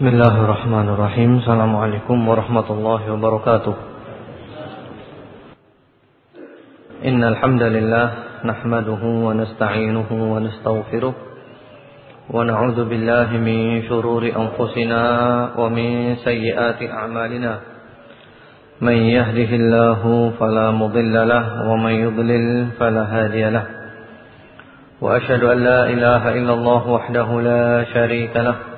بسم الله الرحمن الرحيم السلام عليكم ورحمة الله وبركاته إن الحمد لله نحمده ونستعينه ونستغفره ونعوذ بالله من شرور أنفسنا ومن سيئات أعمالنا من يهده الله فلا مضل له ومن يضلل فلا هادي له وأشهد أن لا إله إلا الله وحده لا شريك له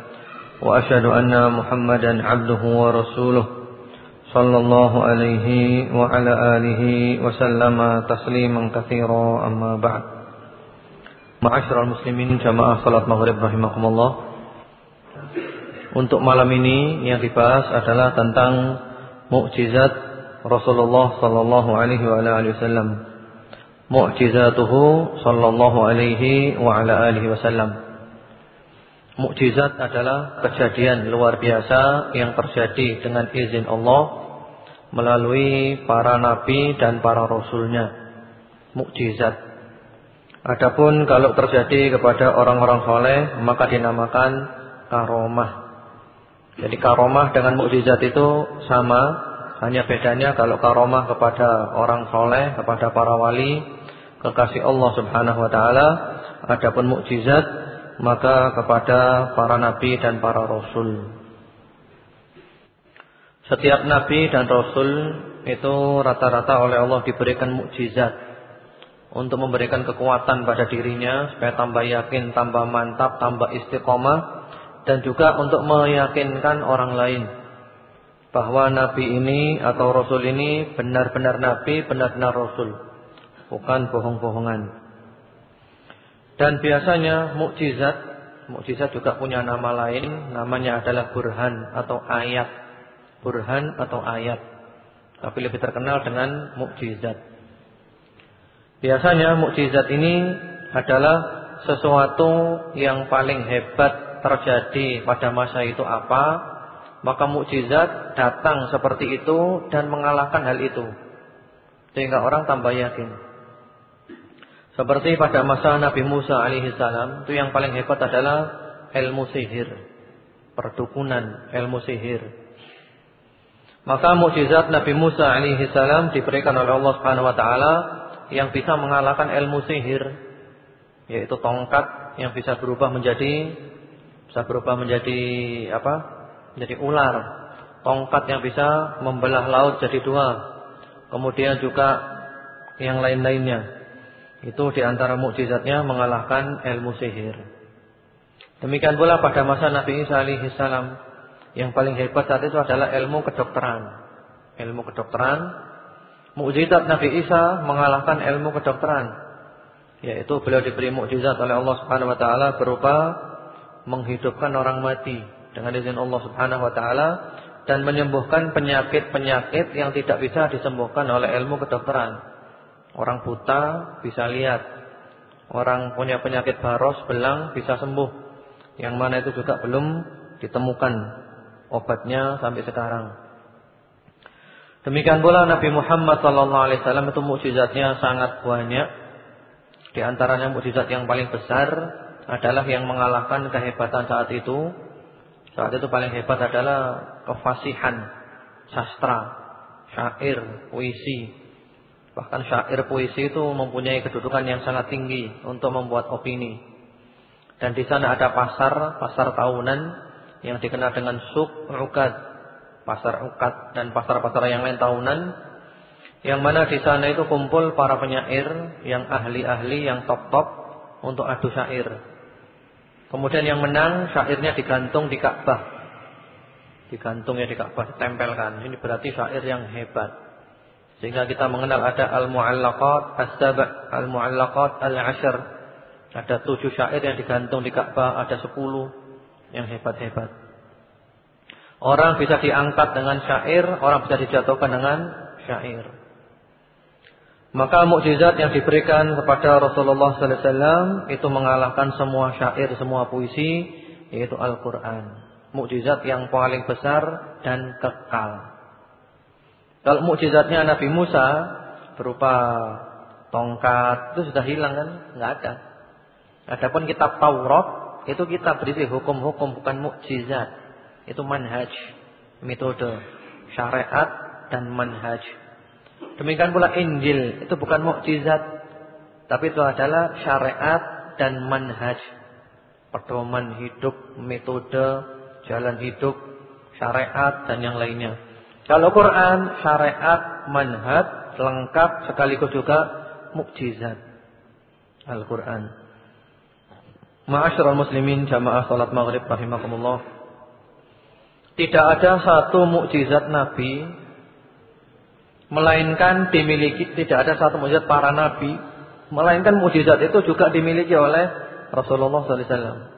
وأشهد أن محمدا عبده ورسوله صلى الله عليه وعلى آله وسلم تسليما كثيرا أما بعد معاشر المسلمين جماعة صلاة maghrib rahimakumullah Untuk malam ini yang dibahas adalah tentang mukjizat Rasulullah sallallahu alaihi wa alihi wasallam. Mukjizatuhu sallallahu alaihi wa ala alihi wasallam. Mukjizat adalah kejadian luar biasa yang terjadi dengan izin Allah melalui para nabi dan para rasulnya. Mukjizat. Adapun kalau terjadi kepada orang-orang soleh maka dinamakan karomah. Jadi karomah dengan mukjizat itu sama, hanya bedanya kalau karomah kepada orang soleh, kepada para wali, kekasih Allah Subhanahu Wa Taala. Adapun mukjizat maka kepada para nabi dan para rasul. Setiap nabi dan rasul itu rata-rata oleh Allah diberikan mukjizat untuk memberikan kekuatan pada dirinya supaya tambah yakin, tambah mantap, tambah istiqomah dan juga untuk meyakinkan orang lain bahwa nabi ini atau rasul ini benar-benar nabi, benar-benar rasul, bukan bohong-bohongan. Dan biasanya mukjizat, mukjizat juga punya nama lain, namanya adalah burhan atau ayat. Burhan atau ayat. Tapi lebih terkenal dengan mukjizat. Biasanya mukjizat ini adalah sesuatu yang paling hebat terjadi pada masa itu apa, maka mukjizat datang seperti itu dan mengalahkan hal itu. Sehingga orang tambah yakin. Seperti pada masa Nabi Musa alaihi salam, itu yang paling hebat adalah ilmu sihir, perdukunan ilmu sihir. Maka mukjizat Nabi Musa alaihi salam diberikan oleh Allah Subhanahu wa taala yang bisa mengalahkan ilmu sihir, yaitu tongkat yang bisa berubah menjadi bisa berubah menjadi apa? Menjadi ular. Tongkat yang bisa membelah laut jadi dua. Kemudian juga yang lain-lainnya. Itu di antara mukjizatnya mengalahkan ilmu sihir. Demikian pula pada masa Nabi Isa alaihi salam yang paling hebat saat itu adalah ilmu kedokteran. Ilmu kedokteran, mukjizat Nabi Isa mengalahkan ilmu kedokteran. Yaitu beliau diberi mukjizat oleh Allah Subhanahu wa taala berupa menghidupkan orang mati dengan izin Allah Subhanahu wa taala dan menyembuhkan penyakit-penyakit yang tidak bisa disembuhkan oleh ilmu kedokteran. Orang buta bisa lihat. Orang punya penyakit baros, belang bisa sembuh. Yang mana itu juga belum ditemukan obatnya sampai sekarang. Demikian pula Nabi Muhammad SAW itu mukjizatnya sangat banyak. Di antaranya mukjizat yang paling besar adalah yang mengalahkan kehebatan saat itu. Saat itu paling hebat adalah kefasihan, sastra, syair, puisi, Bahkan syair puisi itu mempunyai kedudukan yang sangat tinggi untuk membuat opini. Dan di sana ada pasar, pasar tahunan yang dikenal dengan suk ukad, pasar ukad dan pasar-pasar yang lain tahunan. Yang mana di sana itu kumpul para penyair yang ahli-ahli yang top-top untuk adu syair. Kemudian yang menang syairnya digantung di Ka'bah. Digantung ya di Ka'bah, ditempelkan. Ini berarti syair yang hebat. Sehingga kita mengenal ada al-mu'allaqat as-sab' al-mu'allaqat al-'ashr. Ada tujuh syair yang digantung di Ka'bah, ada sepuluh yang hebat-hebat. Orang bisa diangkat dengan syair, orang bisa dijatuhkan dengan syair. Maka mukjizat yang diberikan kepada Rasulullah wasallam itu mengalahkan semua syair, semua puisi yaitu Al-Qur'an. Mukjizat yang paling besar dan kekal. Kalau mukjizatnya Nabi Musa berupa tongkat itu sudah hilang kan? Enggak ada. Adapun kitab Taurat itu kita berisi hukum-hukum bukan mukjizat. Itu manhaj, metode, syariat dan manhaj. Demikian pula Injil, itu bukan mukjizat, tapi itu adalah syariat dan manhaj. Pedoman hidup, metode, jalan hidup, syariat dan yang lainnya. Kalau Quran, syariat, manhaj lengkap sekaligus juga mukjizat. Al-Quran. Ma'asyiral muslimin jamaah salat maghrib rahimakumullah. Tidak ada satu mukjizat Nabi melainkan dimiliki tidak ada satu mukjizat para nabi melainkan mukjizat itu juga dimiliki oleh Rasulullah wasallam.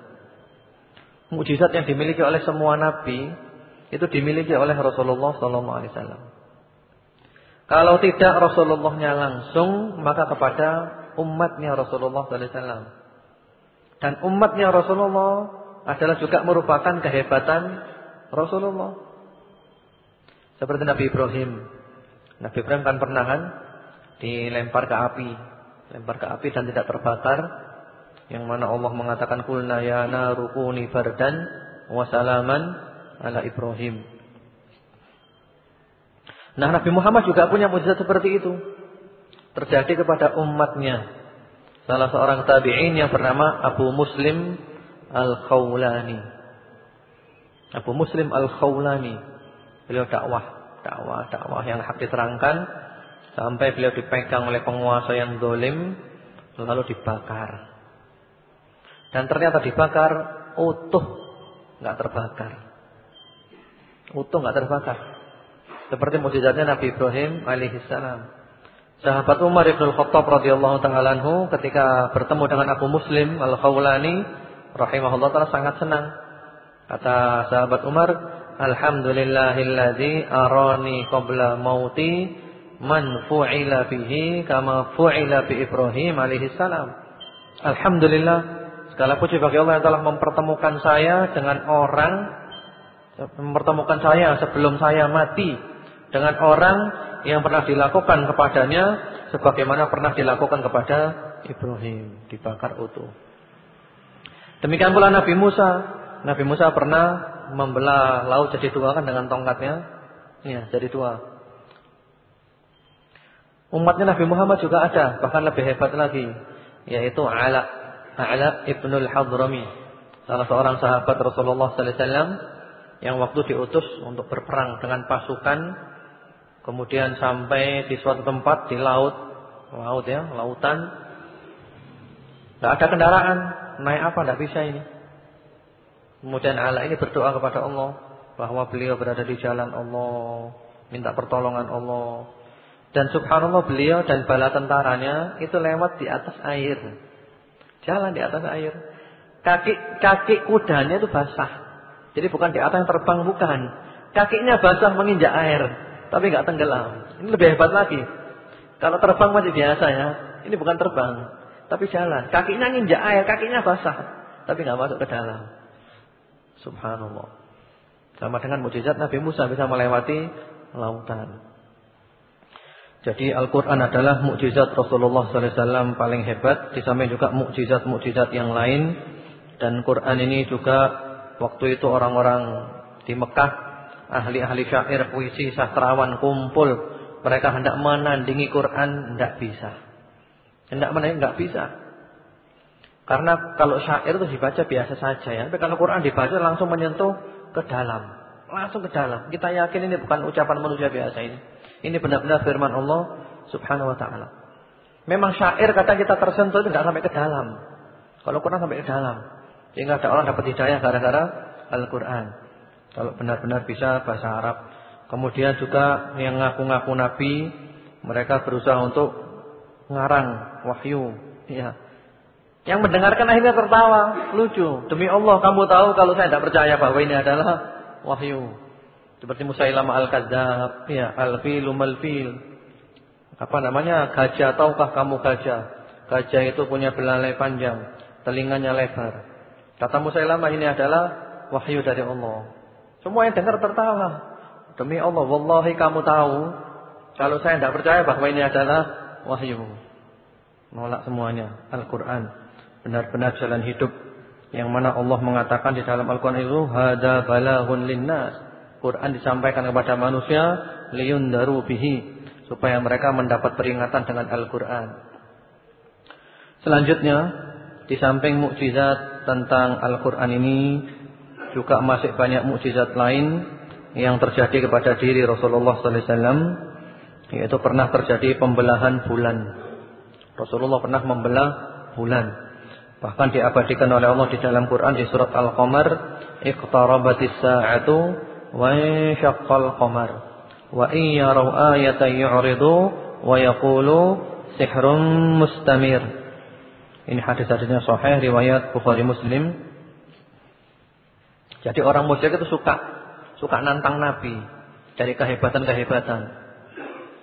Mukjizat yang dimiliki oleh semua nabi itu dimiliki oleh Rasulullah sallallahu alaihi wasallam. Kalau tidak Rasulullahnya langsung maka kepada umatnya Rasulullah sallallahu alaihi wasallam. Dan umatnya Rasulullah adalah juga merupakan kehebatan Rasulullah. Seperti Nabi Ibrahim. Nabi Ibrahim kan pernah kan dilempar ke api. Lempar ke api dan tidak terbakar. Yang mana Allah mengatakan kulna ya bardan wa ala Ibrahim. Nah Nabi Muhammad juga punya mujizat seperti itu. Terjadi kepada umatnya salah seorang tabi'in yang bernama Abu Muslim Al-Khawlani. Abu Muslim Al-Khawlani. Beliau dakwah, dakwah, dakwah yang hak diterangkan sampai beliau dipegang oleh penguasa yang dolim lalu dibakar. Dan ternyata dibakar utuh, nggak terbakar. Utuh nggak terbakar. Seperti mukjizatnya Nabi Ibrahim alaihissalam. Sahabat Umar Ibn Khattab radhiyallahu taala ketika bertemu dengan Abu Muslim Al-Khawlani rahimahullah taala sangat senang. Kata sahabat Umar, "Alhamdulillahilladzi arani qabla mauti man fu'ila bihi kama fu'ila bi Ibrahim alaihi salam." Alhamdulillah, segala puji bagi Allah yang telah mempertemukan saya dengan orang mempertemukan saya sebelum saya mati dengan orang yang pernah dilakukan kepadanya sebagaimana pernah dilakukan kepada Ibrahim dibakar utuh. Demikian pula Nabi Musa. Nabi Musa pernah membelah laut jadi dua kan dengan tongkatnya. Ya, jadi dua. Umatnya Nabi Muhammad juga ada, bahkan lebih hebat lagi, yaitu Ala Ala ibnul Hadrami, salah seorang sahabat Rasulullah sallallahu alaihi wasallam yang waktu diutus untuk berperang dengan pasukan Kemudian sampai di suatu tempat di laut, laut ya, lautan. Tidak ada kendaraan, naik apa tidak bisa ini. Kemudian Allah ini berdoa kepada Allah bahwa beliau berada di jalan Allah, minta pertolongan Allah. Dan subhanallah beliau dan bala tentaranya itu lewat di atas air. Jalan di atas air. Kaki kaki kudanya itu basah. Jadi bukan di atas yang terbang bukan. Kakinya basah menginjak air tapi nggak tenggelam. Ini lebih hebat lagi. Kalau terbang masih biasa ya. Ini bukan terbang, tapi jalan. Kakinya nginjak air, kakinya basah, tapi nggak masuk ke dalam. Subhanallah. Sama dengan mujizat Nabi Musa bisa melewati lautan. Jadi Al-Quran adalah mukjizat Rasulullah SAW paling hebat. Di samping juga mukjizat-mukjizat yang lain. Dan Quran ini juga waktu itu orang-orang di Mekah ahli-ahli syair, puisi, sastrawan kumpul. Mereka hendak menandingi Quran, tidak bisa. Hendak menandingi, tidak bisa. Karena kalau syair itu dibaca biasa saja ya. Tapi kalau Quran dibaca langsung menyentuh ke dalam. Langsung ke dalam. Kita yakin ini bukan ucapan manusia biasa ini. Ini benar-benar firman Allah subhanahu wa ta'ala. Memang syair kata kita tersentuh itu tidak sampai ke dalam. Kalau Quran sampai ke dalam. Sehingga ada orang dapat hidayah gara-gara Al-Quran. Kalau benar-benar bisa bahasa Arab. Kemudian juga yang ngaku-ngaku nabi, mereka berusaha untuk ngarang wahyu, ya. Yang mendengarkan akhirnya tertawa, lucu. Demi Allah, kamu tahu kalau saya tidak percaya bahwa ini adalah wahyu. Seperti Musailamah al-Kadzdzab, ya, al-filu mal-fil. Apa namanya? Gajah, tahukah kamu gajah? Gajah itu punya belalai panjang, telinganya lebar. Kata Musailamah ini adalah wahyu dari Allah. Semua yang dengar tertawa. Demi Allah, wallahi kamu tahu kalau saya tidak percaya bahwa ini adalah wahyu. Nolak semuanya Al-Qur'an. Benar-benar jalan hidup Yang mana Allah mengatakan di dalam Al-Qur'an itu hada balaghun linnas. Quran disampaikan kepada manusia liyundaru bihi supaya mereka mendapat peringatan dengan Al-Qur'an. Selanjutnya, di samping mukjizat tentang Al-Qur'an ini juga masih banyak mukjizat lain yang terjadi kepada diri Rasulullah wasallam yaitu pernah terjadi pembelahan bulan. Rasulullah pernah membelah bulan. Bahkan diabadikan oleh Allah di dalam Quran di surat Al-Qamar, "Iqtarabatis sa'atu wa syaqqal qamar." Wa in yaraw ayatan yu'ridu wa yaqulu sihrun mustamir. Ini hadis-hadisnya sahih riwayat Bukhari Muslim. Jadi orang musyrik itu suka suka nantang Nabi dari kehebatan-kehebatan.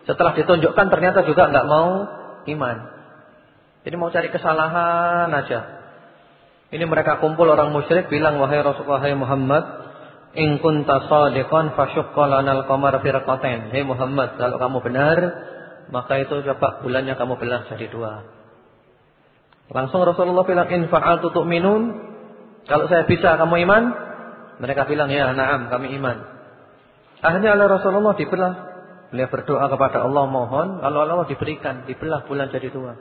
Setelah ditunjukkan ternyata juga enggak mau iman. Jadi mau cari kesalahan aja. Ini mereka kumpul orang musyrik bilang wahai Rasulullah wahai Muhammad, in kunta shadiqan fashaqqa lanal qamara firqatain. Hei Muhammad, kalau kamu benar, maka itu coba bulannya kamu belah jadi dua. Langsung Rasulullah bilang in fa'altu tu'minun? Kalau saya bisa kamu iman? Mereka bilang ya, na'am, kami iman. Akhirnya oleh Rasulullah dibelah. Beliau berdoa kepada Allah mohon, lalu Allah diberikan, dibelah bulan jadi dua.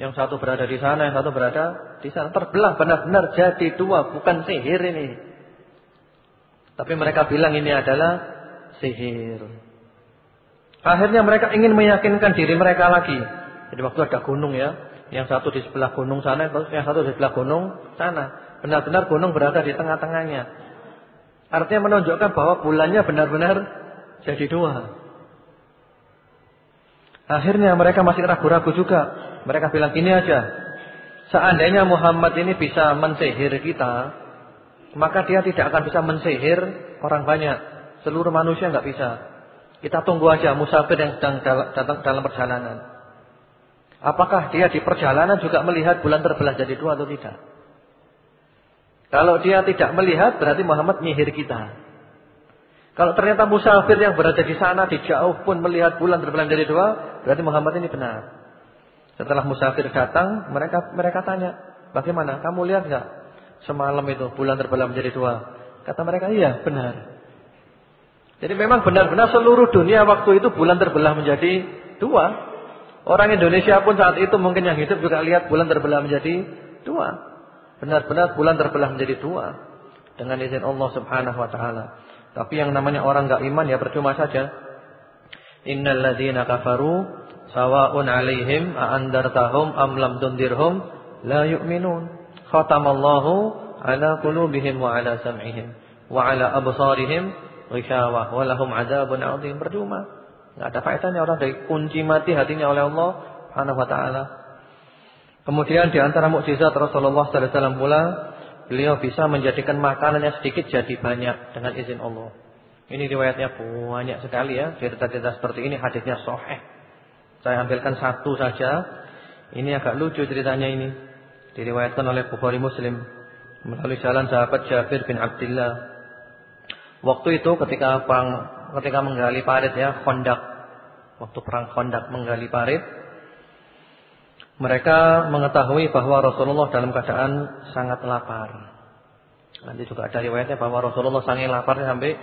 Yang satu berada di sana, yang satu berada di sana. Terbelah benar-benar jadi dua, bukan sihir ini. Tapi mereka bilang ini adalah sihir. Akhirnya mereka ingin meyakinkan diri mereka lagi. Jadi waktu ada gunung ya, yang satu di sebelah gunung sana, yang satu di sebelah gunung sana. Benar-benar gunung berada di tengah-tengahnya. Artinya menunjukkan bahwa bulannya benar-benar jadi dua. Akhirnya mereka masih ragu-ragu juga. Mereka bilang gini aja. Seandainya Muhammad ini bisa mensihir kita, maka dia tidak akan bisa mensihir orang banyak. Seluruh manusia nggak bisa. Kita tunggu aja musafir yang sedang dalam perjalanan. Apakah dia di perjalanan juga melihat bulan terbelah jadi dua atau tidak? Kalau dia tidak melihat berarti Muhammad nyihir kita. Kalau ternyata musafir yang berada di sana di jauh pun melihat bulan terbelah jadi dua, berarti Muhammad ini benar. Setelah musafir datang, mereka mereka tanya, "Bagaimana? Kamu lihat enggak semalam itu bulan terbelah menjadi dua?" Kata mereka, "Iya, benar." Jadi memang benar-benar seluruh dunia waktu itu bulan terbelah menjadi dua. Orang Indonesia pun saat itu mungkin yang hidup juga lihat bulan terbelah menjadi dua. Benar-benar bulan terbelah menjadi dua dengan izin Allah Subhanahu wa taala. Tapi yang namanya orang enggak iman ya percuma saja. Innal ladzina kafaru Sawa'un 'alaihim a andartahum am lam tundirhum la yu'minun. Khatamallahu 'ala qulubihim wa 'ala sam'ihim wa 'ala absarihim ghishawah wa lahum 'adzabun 'adzim. Percuma. Enggak ada faedahnya orang dari kunci mati hatinya oleh Allah Subhanahu wa taala. Kemudian di antara mukjizat Rasulullah sallallahu alaihi wasallam pula beliau bisa menjadikan makanannya sedikit jadi banyak dengan izin Allah. Ini riwayatnya banyak sekali ya, cerita-cerita seperti ini hadisnya sahih. Saya ambilkan satu saja. Ini agak lucu ceritanya ini. Diriwayatkan oleh Bukhari Muslim melalui jalan sahabat Jabir bin Abdullah. Waktu itu ketika perang ketika menggali parit ya, Khandaq. Waktu perang Khandaq menggali parit, mereka mengetahui bahwa Rasulullah dalam keadaan sangat lapar. Nanti juga ada riwayatnya bahwa Rasulullah sangat lapar sampai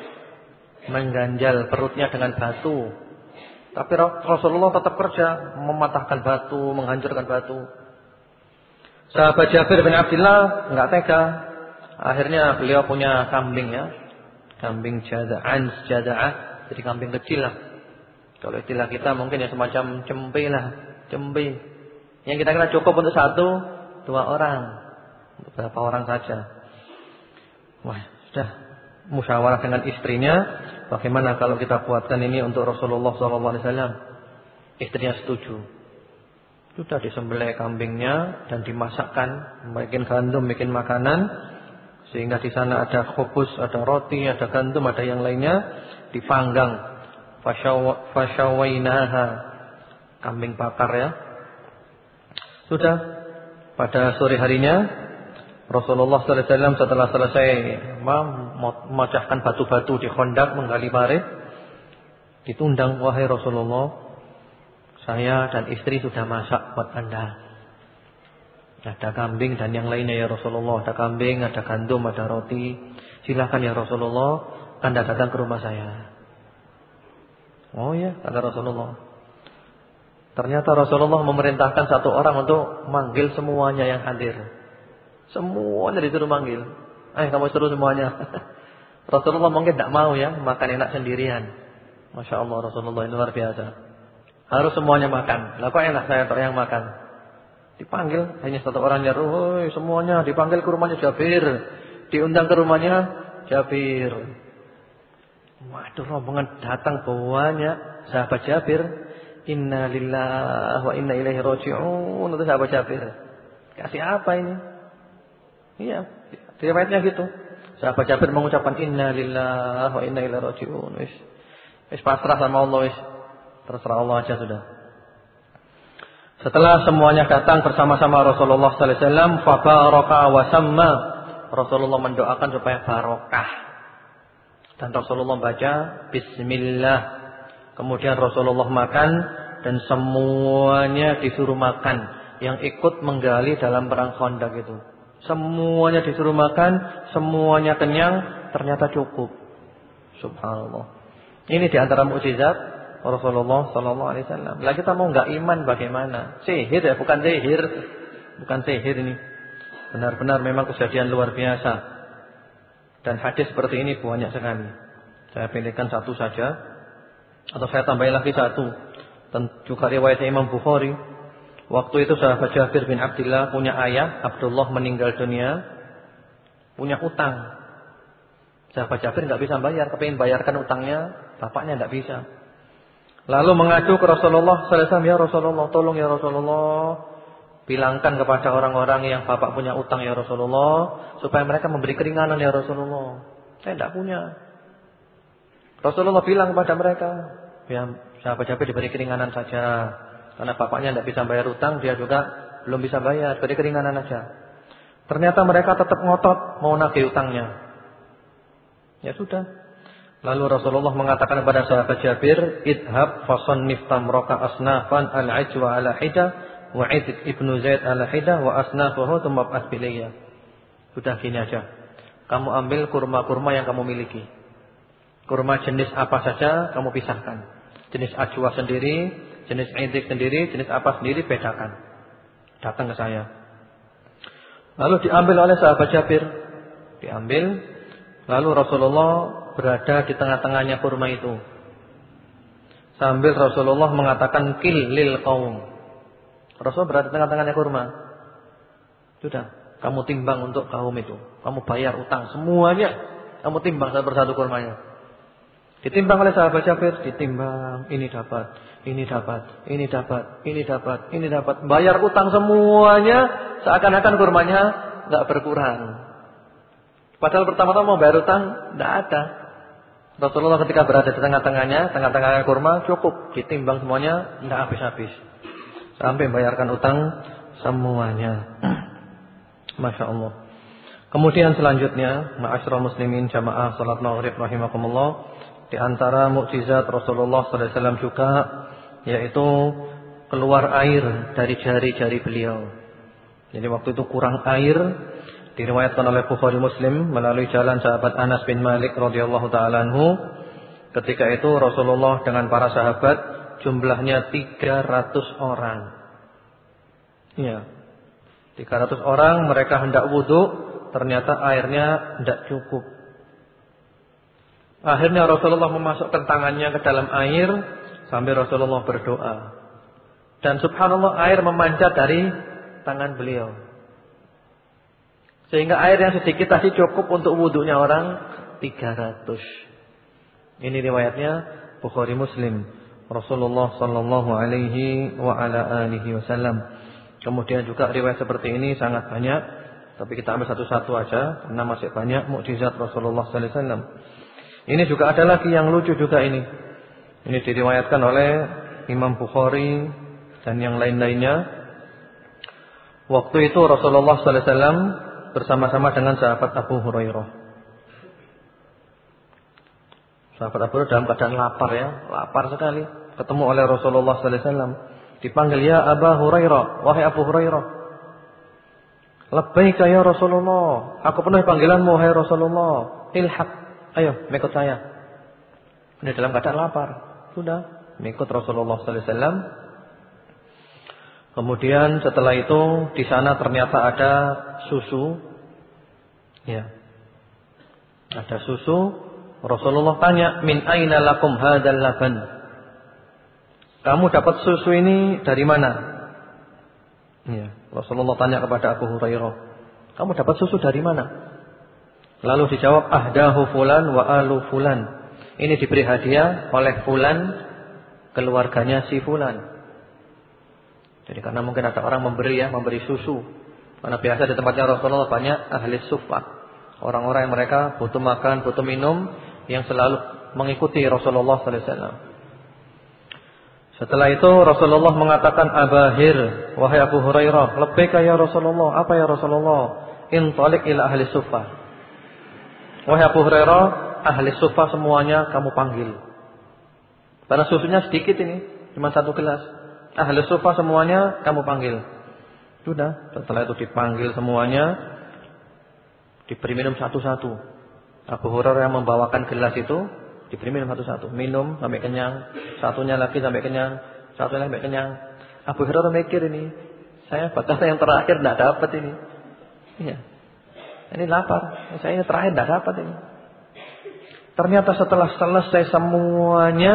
mengganjal perutnya dengan batu tapi Rasulullah tetap kerja, mematahkan batu, menghancurkan batu. Sahabat Jabir bin Abdullah enggak tega. Akhirnya beliau punya kambing ya. Kambing jada'an, jada'ah, jadi kambing kecil lah. Kalau istilah kita mungkin ya semacam cempe lah, cempe. Yang kita kira cukup untuk satu, dua orang. Untuk berapa orang saja. Wah, sudah musyawarah dengan istrinya Bagaimana kalau kita buatkan ini untuk Rasulullah SAW? Istrinya setuju. Sudah disembelih kambingnya dan dimasakkan, bikin gandum, bikin makanan, sehingga di sana ada khubus, ada roti, ada gandum, ada yang lainnya, dipanggang. Fasyawainaha, kambing bakar ya. Sudah pada sore harinya Rasulullah SAW setelah selesai memecahkan batu-batu di kondak menggali parit, ditundang wahai Rasulullah, saya dan istri sudah masak buat anda. Ada kambing dan yang lainnya ya Rasulullah. Ada kambing, ada gandum, ada roti. Silakan ya Rasulullah, Anda datang ke rumah saya. Oh ya, kata Rasulullah. Ternyata Rasulullah memerintahkan satu orang untuk manggil semuanya yang hadir. Semuanya disuruh manggil. Eh, kamu suruh semuanya. Rasulullah mungkin tidak mau ya makan enak sendirian. Masya Allah Rasulullah ini luar biasa. Harus semuanya makan. Lah kok enak saya yang makan? Dipanggil hanya satu orang nyeru, semuanya dipanggil ke rumahnya Jabir. Diundang ke rumahnya Jabir. Waduh rombongan datang banyak sahabat Jabir. Inna lillahi wa inna ilaihi raji'un. Itu sahabat Jabir. Kasih apa ini? Iya, riwayatnya gitu. Sahabat Jabir mengucapkan inna lillahi wa inna ilaihi raji'un. Wis. Wis pasrah sama Allah wis. Terserah Allah aja sudah. Setelah semuanya datang bersama-sama Rasulullah sallallahu alaihi wasallam, fabaraka wa samma. Rasulullah mendoakan supaya barokah. Dan Rasulullah baca bismillah. Kemudian Rasulullah makan dan semuanya disuruh makan. Yang ikut menggali dalam perang Khandaq itu. Semuanya disuruh makan, semuanya kenyang, ternyata cukup. Subhanallah. Ini di antara mukjizat Rasulullah sallallahu alaihi wasallam. Lah kita mau enggak iman bagaimana? Sihir ya, bukan sihir. Bukan sihir ini. Benar-benar memang kejadian luar biasa. Dan hadis seperti ini banyak sekali. Saya pilihkan satu saja atau saya tambahin lagi satu. Dan juga riwayat Imam Bukhari. Waktu itu sahabat Jabir bin Abdullah punya ayah, Abdullah meninggal dunia, punya utang. Sahabat Jabir enggak bisa bayar, kepingin bayarkan utangnya, bapaknya enggak bisa. Lalu mengadu ke Rasulullah sallallahu ya Rasulullah, tolong ya Rasulullah, bilangkan kepada orang-orang yang bapak punya utang ya Rasulullah, supaya mereka memberi keringanan ya Rasulullah. Saya tidak punya. Rasulullah bilang kepada mereka, ya Jabir diberi keringanan saja. Karena bapaknya tidak bisa bayar utang, dia juga belum bisa bayar, beri keringanan saja. Ternyata mereka tetap ngotot mau nagih utangnya. Ya sudah, Lalu Rasulullah mengatakan kepada sahabat Jabir, "Idhab fasannif tamraka asnafan al-ajwa ala hida wa Aid ibnu Zaid ala hida wa asnafuhu thumma ba'ath bilayya." Sudah gini aja. Kamu ambil kurma-kurma yang kamu miliki. Kurma jenis apa saja kamu pisahkan. Jenis ajwa sendiri, jenis Aid sendiri, jenis apa sendiri bedakan. Datang ke saya. Lalu diambil oleh sahabat Jabir. Diambil. Lalu Rasulullah berada di tengah-tengahnya kurma itu. Sambil Rasulullah mengatakan kil lil kaum. Rasul berada di tengah-tengahnya kurma. Sudah, kamu timbang untuk kaum itu. Kamu bayar utang semuanya. Kamu timbang satu persatu kurmanya. Ditimbang oleh sahabat Jabir, ditimbang, ini dapat, ini dapat, ini dapat, ini dapat, ini dapat. Bayar utang semuanya, seakan-akan kurmanya nggak berkurang. Padahal pertama-tama mau bayar utang, tidak ada. Rasulullah ketika berada di tengah-tengahnya, tengah-tengahnya kurma cukup ditimbang semuanya, tidak habis-habis. Sampai membayarkan utang semuanya. Masya Allah. Kemudian selanjutnya, ma'asyiral muslimin jamaah salat maghrib rahimakumullah, di antara mukjizat Rasulullah sallallahu alaihi wasallam juga yaitu keluar air dari jari-jari beliau. Jadi waktu itu kurang air, Diriwayatkan oleh Bukhari Muslim melalui jalan sahabat Anas bin Malik radhiyallahu taala anhu. Ketika itu Rasulullah dengan para sahabat jumlahnya 300 orang. Iya. 300 orang mereka hendak wudhu, ternyata airnya tidak cukup. Akhirnya Rasulullah memasukkan tangannya ke dalam air sambil Rasulullah berdoa. Dan subhanallah air memancar dari tangan beliau. Sehingga air yang sedikit tadi cukup untuk wudhunya orang 300. Ini riwayatnya Bukhari Muslim. Rasulullah sallallahu alaihi wa ala alihi wasallam. Kemudian juga riwayat seperti ini sangat banyak, tapi kita ambil satu-satu aja karena masih banyak mukjizat Rasulullah sallallahu alaihi wasallam. Ini juga ada lagi yang lucu juga ini. Ini diriwayatkan oleh Imam Bukhari dan yang lain-lainnya. Waktu itu Rasulullah sallallahu alaihi wasallam bersama-sama dengan sahabat Abu Hurairah. Sahabat Abu Hurairah dalam keadaan lapar ya, lapar sekali. Ketemu oleh Rasulullah sallallahu alaihi wasallam. Dipanggil ya Abu Hurairah, wahai Abu Hurairah. Labbaika ya Rasulullah. Aku penuhi panggilanmu hai Rasulullah. Ilhaq. Ayo, mengikut saya. Ini dalam keadaan lapar. Sudah, mengikut Rasulullah sallallahu alaihi wasallam. Kemudian setelah itu di sana ternyata ada susu. Ya. Ada susu. Rasulullah tanya, "Min aina lakum hadzal laban?" Kamu dapat susu ini dari mana? Ya. Rasulullah tanya kepada Abu Hurairah, "Kamu dapat susu dari mana?" Lalu dijawab, "Ahdahu fulan wa alu fulan." Ini diberi hadiah oleh fulan keluarganya si fulan. Jadi karena mungkin ada orang memberi ya, memberi susu. Karena biasa di tempatnya Rasulullah banyak ahli sufa. Orang-orang yang mereka butuh makan, butuh minum yang selalu mengikuti Rasulullah sallallahu alaihi wasallam. Setelah itu Rasulullah mengatakan Abahir Wahai Abu Hurairah Lebihkah ya Rasulullah Apa ya Rasulullah Intalik ila ahli sufa Wahai Abu Hurairah Ahli sufa semuanya kamu panggil Karena susunya sedikit ini Cuma satu gelas Ahli sufa semuanya kamu panggil Sudah Setelah itu dipanggil semuanya Diberi minum satu-satu Abu Hurairah yang membawakan gelas itu Diberi minum satu-satu, minum sampai kenyang, satunya lagi sampai kenyang, satunya sampai kenyang. Abu Hurairah mikir ini, saya batasan yang terakhir tidak dapat ini. Iya. Ini lapar, saya ini terakhir tidak dapat ini. Ternyata setelah selesai semuanya,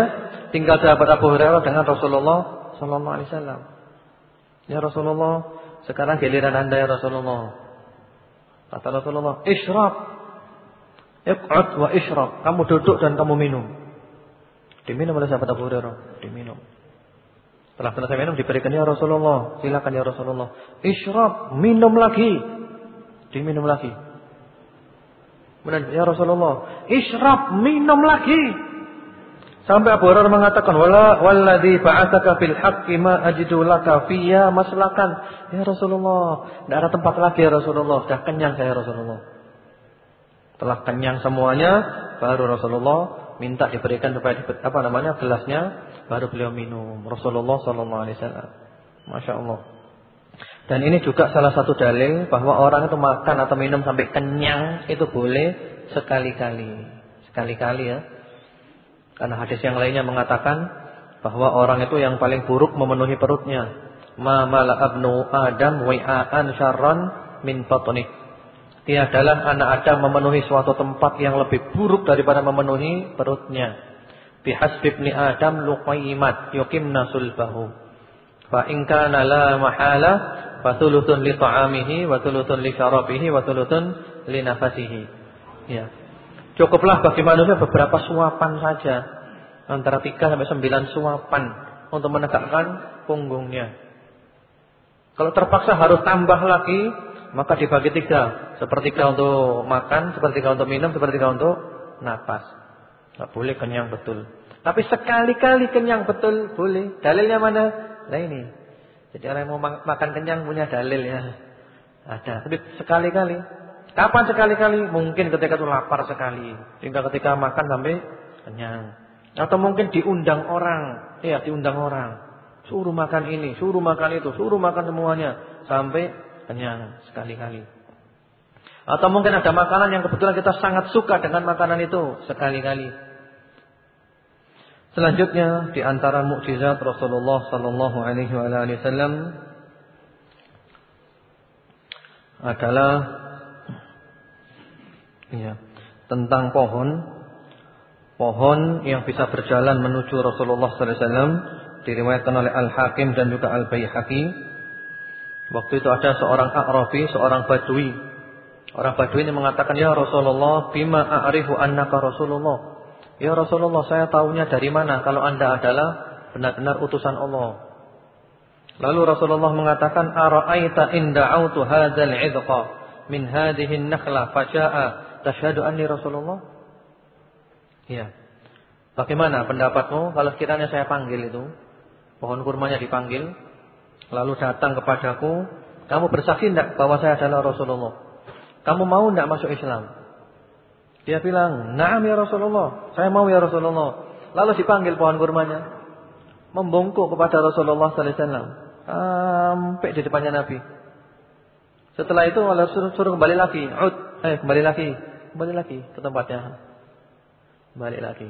tinggal sahabat Abu Hurairah dengan Rasulullah sallallahu alaihi wasallam. Ya Rasulullah, sekarang giliran Anda ya Rasulullah. Kata Rasulullah, "Isyrab." Iq'ud wa ishrab. Kamu duduk dan kamu minum. Diminum oleh sahabat Abu Hurairah. Diminum. Setelah selesai minum diberikan ya Rasulullah. Silakan ya Rasulullah. Ishrab. Minum lagi. Diminum lagi. Kemudian ya Rasulullah. Ishrab. Minum lagi. Sampai Abu Hurairah mengatakan wala walladzi ba'atsaka bil haqqi ma ajidu laka fiyya maslakan. Ya Rasulullah, tidak ada tempat lagi ya Rasulullah. Sudah kenyang saya Rasulullah. Telah kenyang semuanya, baru Rasulullah minta diberikan supaya apa namanya gelasnya, baru beliau minum. Rasulullah Sallallahu Alaihi Wasallam. Masya Allah. Dan ini juga salah satu dalil bahwa orang itu makan atau minum sampai kenyang itu boleh sekali-kali, sekali-kali ya. Karena hadis yang lainnya mengatakan bahwa orang itu yang paling buruk memenuhi perutnya. Ma mala abnu Adam wi'an syarran min batnih. Tiadalah anak Adam memenuhi suatu tempat yang lebih buruk daripada memenuhi perutnya. Bihasbi ibni Adam luqaymat yuqimna sulbahu. Fa in kana la mahala fa thuluthun li ta'amihi wa thuluthun li syarabihi wa thuluthun li nafasihi. Ya. Cukuplah bagi manusia beberapa suapan saja. Antara 3 sampai 9 suapan untuk menegakkan punggungnya. Kalau terpaksa harus tambah lagi, maka dibagi tiga. Sepertiga untuk makan, sepertiga untuk minum, sepertiga untuk napas. Tak boleh kenyang betul. Tapi sekali-kali kenyang betul boleh. Dalilnya mana? Nah ini. Jadi orang yang mau makan kenyang punya dalil ya. Ada. Tapi sekali-kali. Kapan sekali-kali? Mungkin ketika itu lapar sekali. Sehingga ketika makan sampai kenyang. Atau mungkin diundang orang. Iya, diundang orang. Suruh makan ini, suruh makan itu, suruh makan semuanya. Sampai kenyang sekali-kali. Atau mungkin ada makanan yang kebetulan kita sangat suka dengan makanan itu sekali-kali. Selanjutnya di antara mukjizat Rasulullah sallallahu alaihi wasallam adalah ya, tentang pohon pohon yang bisa berjalan menuju Rasulullah sallallahu alaihi diriwayatkan oleh Al-Hakim dan juga Al-Baihaqi Waktu itu ada seorang Arabi, seorang Badui. Orang Badui ini mengatakan, "Ya Rasulullah, bima a'rifu annaka Rasulullah?" "Ya Rasulullah, saya tahunya dari mana kalau Anda adalah benar-benar utusan Allah?" Lalu Rasulullah mengatakan, "Ara'aita in hadzal 'idqa min hadhihi an-nakhla faja'a tashhadu anni Rasulullah?" Ya. Bagaimana pendapatmu kalau kiranya saya panggil itu? Pohon kurmanya dipanggil, Lalu datang kepadaku, kamu bersaksi tidak bahwa saya adalah Rasulullah? Kamu mau tidak masuk Islam? Dia bilang, "Na'am ya Rasulullah, saya mau ya Rasulullah." Lalu dipanggil pohon kurmanya, membungkuk kepada Rasulullah sallallahu alaihi sampai di depannya Nabi. Setelah itu Allah suruh, suruh kembali lagi. Ud, eh kembali lagi. Kembali lagi ke tempatnya. Balik lagi.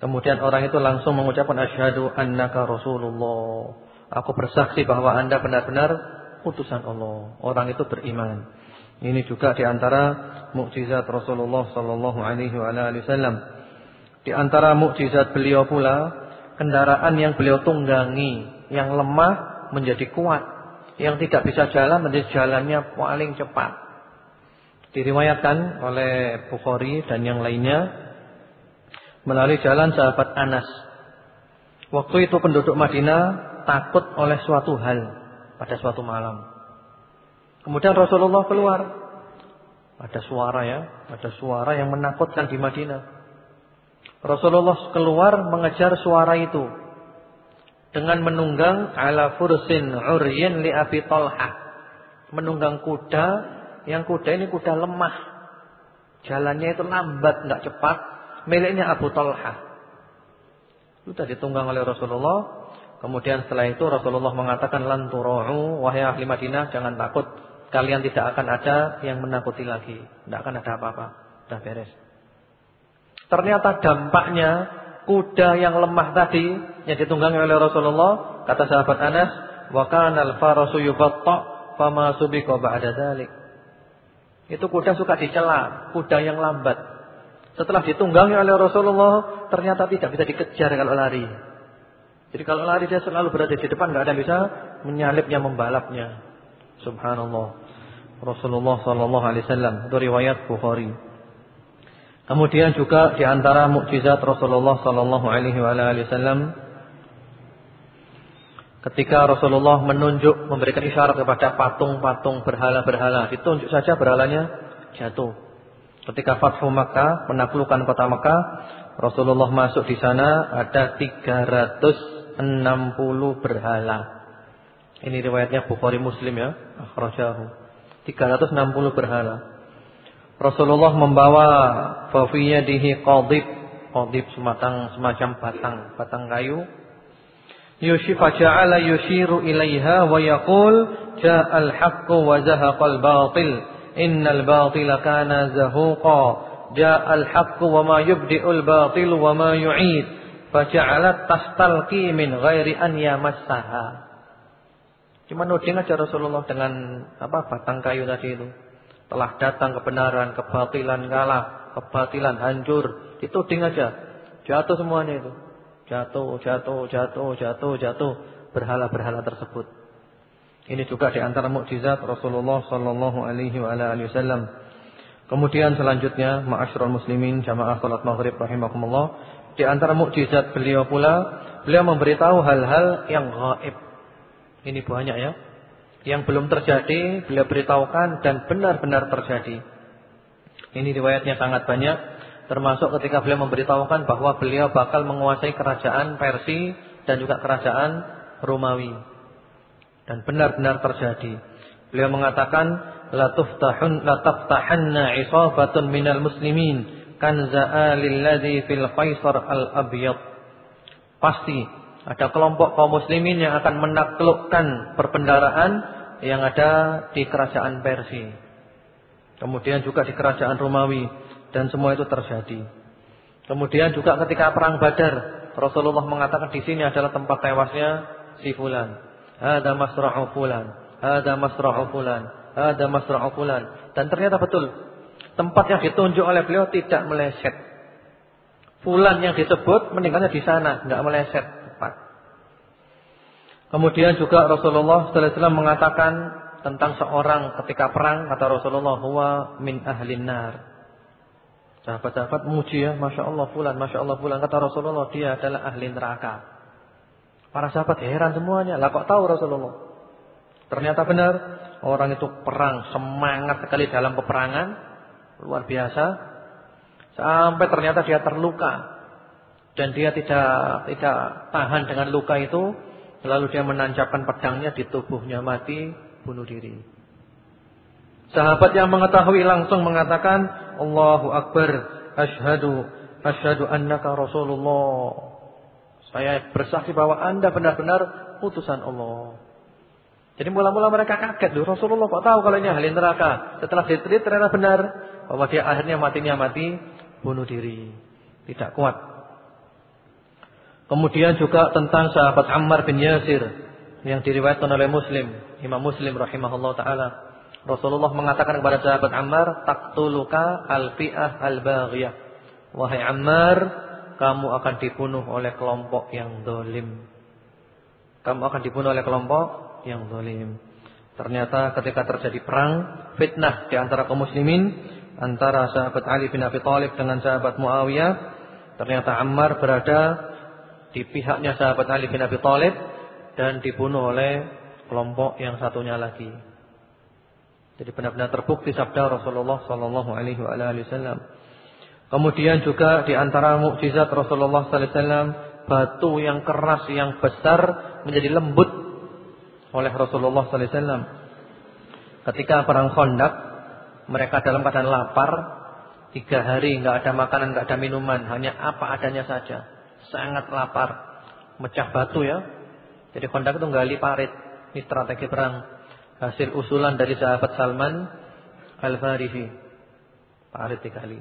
Kemudian orang itu langsung mengucapkan asyhadu annaka rasulullah. Aku bersaksi bahwa Anda benar-benar utusan Allah. Orang itu beriman. Ini juga di antara mukjizat Rasulullah sallallahu alaihi wasallam. Di antara mukjizat beliau pula kendaraan yang beliau tunggangi yang lemah menjadi kuat yang tidak bisa jalan menjadi jalannya paling cepat. Diriwayatkan oleh Bukhari dan yang lainnya melalui jalan sahabat Anas. Waktu itu penduduk Madinah takut oleh suatu hal pada suatu malam. Kemudian Rasulullah keluar. Ada suara ya, ada suara yang menakutkan di Madinah. Rasulullah keluar mengejar suara itu dengan menunggang ala fursin uryin li Abi Talha. Menunggang kuda, yang kuda ini kuda lemah. Jalannya itu lambat, enggak cepat. Miliknya Abu Talha. Sudah ditunggang oleh Rasulullah. Kemudian setelah itu Rasulullah mengatakan lan turu'u wahai ahli Madinah jangan takut. Kalian tidak akan ada yang menakuti lagi. Tidak akan ada apa-apa. Sudah beres. Ternyata dampaknya kuda yang lemah tadi yang ditunggangi oleh Rasulullah, kata sahabat Anas, wa kana al-farasu yubatta fama subiqa ba'da dzalik. Itu kuda suka dicela, kuda yang lambat. Setelah ditunggangi oleh Rasulullah, ternyata tidak bisa dikejar kalau lari. Jadi kalau lari dia selalu berada di depan, enggak ada yang bisa menyalipnya, membalapnya. Subhanallah. Rasulullah sallallahu alaihi wasallam, itu riwayat Bukhari. Kemudian juga di antara mukjizat Rasulullah sallallahu alaihi wasallam ketika Rasulullah menunjuk memberikan isyarat kepada patung-patung berhala-berhala, ditunjuk saja berhalanya jatuh. Ketika Fathu Makkah, penaklukan kota Makkah, Rasulullah masuk di sana ada 360 berhala. Ini riwayatnya Bukhari Muslim ya, akhrajahu. 360 berhala. Rasulullah membawa fafinya dihi qadib, qadib semacam batang, batang kayu. Yushi faja'ala yushiru ilaiha wa yaqul ja'al haqqu wa zahaqal batil innal batila kana zahuqa ja'al haqqu wa ma yubdi'ul batil wa ma yu'id faja'alat tastalqi min ghairi an yamassaha Cuma nuding aja Rasulullah dengan apa batang kayu tadi itu telah datang kebenaran, kebatilan kalah, kebatilan hancur. Itu ding aja. Jatuh semuanya itu. Jatuh, jatuh, jatuh, jatuh, jatuh berhala-berhala tersebut. Ini juga di antara mukjizat Rasulullah sallallahu alaihi wasallam. Kemudian selanjutnya, ma'asyiral muslimin jamaah salat maghrib rahimakumullah, di antara mukjizat beliau pula, beliau memberitahu hal-hal yang gaib. Ini banyak ya yang belum terjadi beliau beritahukan dan benar-benar terjadi. Ini riwayatnya sangat banyak termasuk ketika beliau memberitahukan bahwa beliau bakal menguasai kerajaan Persia dan juga kerajaan Romawi. Dan benar-benar terjadi. Beliau mengatakan la tuftahun la taftahanna isabatun minal muslimin kanza alilladzi fil qaisar al-abyad. Pasti ada kelompok kaum muslimin yang akan menaklukkan perbendaraan yang ada di kerajaan Persia. Kemudian juga di kerajaan Romawi dan semua itu terjadi. Kemudian juga ketika perang Badar, Rasulullah mengatakan di sini adalah tempat tewasnya si fulan. Ada masra'u fulan, ada masra'u fulan, ada masra'u fulan. Dan ternyata betul. Tempat yang ditunjuk oleh beliau tidak meleset. Fulan yang disebut meninggalnya di sana, enggak meleset. Kemudian juga Rasulullah sallallahu alaihi mengatakan tentang seorang ketika perang kata Rasulullah huwa min ahlin nar. Sahabat-sahabat muji ya, Masya Allah fulan, Masya Allah fulan. Kata Rasulullah dia adalah ahli neraka. Para sahabat heran semuanya. Lah kok tahu Rasulullah? Ternyata benar. Orang itu perang semangat sekali dalam peperangan. Luar biasa. Sampai ternyata dia terluka. Dan dia tidak tidak tahan dengan luka itu. Lalu dia menancapkan pedangnya di tubuhnya mati, bunuh diri. Sahabat yang mengetahui langsung mengatakan, Allahu Akbar, ashadu, ashadu annaka Rasulullah. Saya bersaksi bahwa anda benar-benar utusan Allah. Jadi mula-mula mereka kaget, loh Rasulullah kok tahu kalau ini ahli neraka. Setelah diteliti ternyata benar bahwa dia akhirnya matinya mati bunuh diri. Tidak kuat. Kemudian juga tentang sahabat Ammar bin Yasir yang diriwayatkan oleh Muslim, Imam Muslim rahimahullah taala. Rasulullah mengatakan kepada sahabat Ammar, "Taqtuluka al-fi'ah al-baghiyah." Wahai Ammar, kamu akan dibunuh oleh kelompok yang dolim. Kamu akan dibunuh oleh kelompok yang zalim. Ternyata ketika terjadi perang, fitnah di antara kaum muslimin, antara sahabat Ali bin Abi Thalib dengan sahabat Muawiyah, ternyata Ammar berada di pihaknya sahabat Ali bin Abi Thalib dan dibunuh oleh kelompok yang satunya lagi. Jadi benar-benar terbukti sabda Rasulullah sallallahu alaihi wasallam. Kemudian juga di antara mukjizat Rasulullah sallallahu alaihi wasallam batu yang keras yang besar menjadi lembut oleh Rasulullah sallallahu alaihi wasallam. Ketika perang Khandaq, mereka dalam keadaan lapar, tiga hari nggak ada makanan, nggak ada minuman, hanya apa adanya saja. Sangat lapar, mecah batu ya. Jadi Khandaq itu gali parit. Ini strategi perang. Hasil usulan dari sahabat Salman Al-Farisi. Parit dikali.